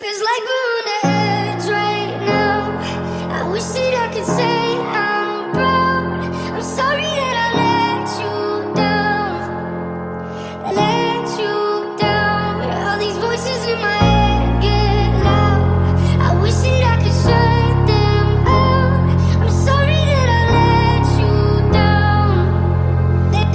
Feels like we're on the edge right now. I wish that I could say I'm proud. I'm sorry that I let you down. Let you down. All these voices in my head get loud. I wish that I could shut them out. I'm sorry that I let you down. Let,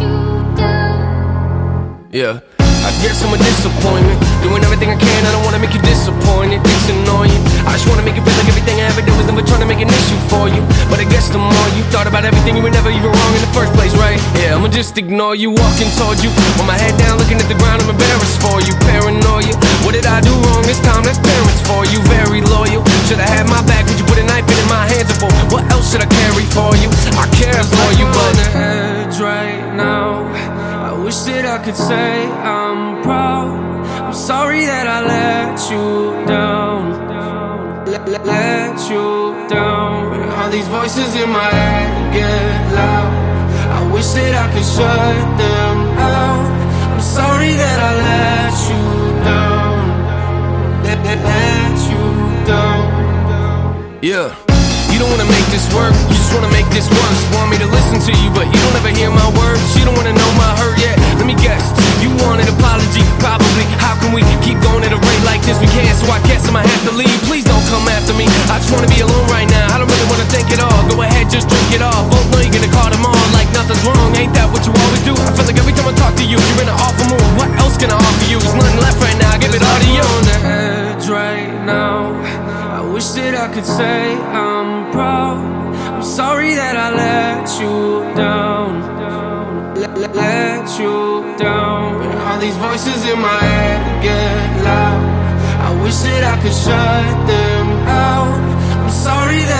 you down. Yeah. I guess I'm a disappointment. Doing everything I can, I don't wanna make you disappointed. It's annoying. I just wanna make you feel like everything I ever did was never trying to make an issue for you. But I guess the more you thought about everything, you were never even wrong in the first place, right? Yeah, I'ma just ignore you, walking towards you. With my head down, looking at the ground, I'm embarrassed for you. Paranoia. What did I do wrong this time? That's parents for you. I could say I'm proud. I'm sorry that I let you down. Let, you down. All these voices in my head get loud. I wish that I could shut them out. I'm sorry that I let you don't wanna make this work, you just wanna make this worse. Want me to listen to you, but you don't ever hear my words. You don't wanna know my hurt yet. Let me guess, you want an apology, probably. How can we keep going at a rate like this? We can't, so I guess I might have to leave. Please don't come after me. I just wanna be alone right now. I don't really wanna think at all. Go ahead, just drink it all. Both know you're gonna call them on like nothing's wrong. Ain't that what you always do? I feel like every time I talk to you, you're in an awful mood. What else can I offer you? There's nothing left right now. I give it all to you. on the edge right now. I wish that I could say I'm proud. I'm sorry that I let you down. Let, let, you down. But All these voices in my head get loud. I wish that I could shut them out. I'm sorry that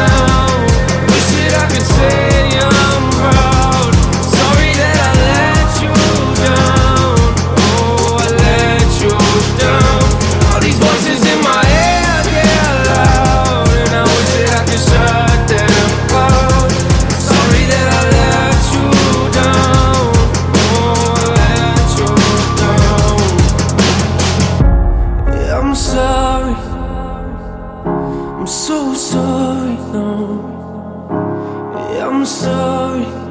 So sorry, no. I'm sorry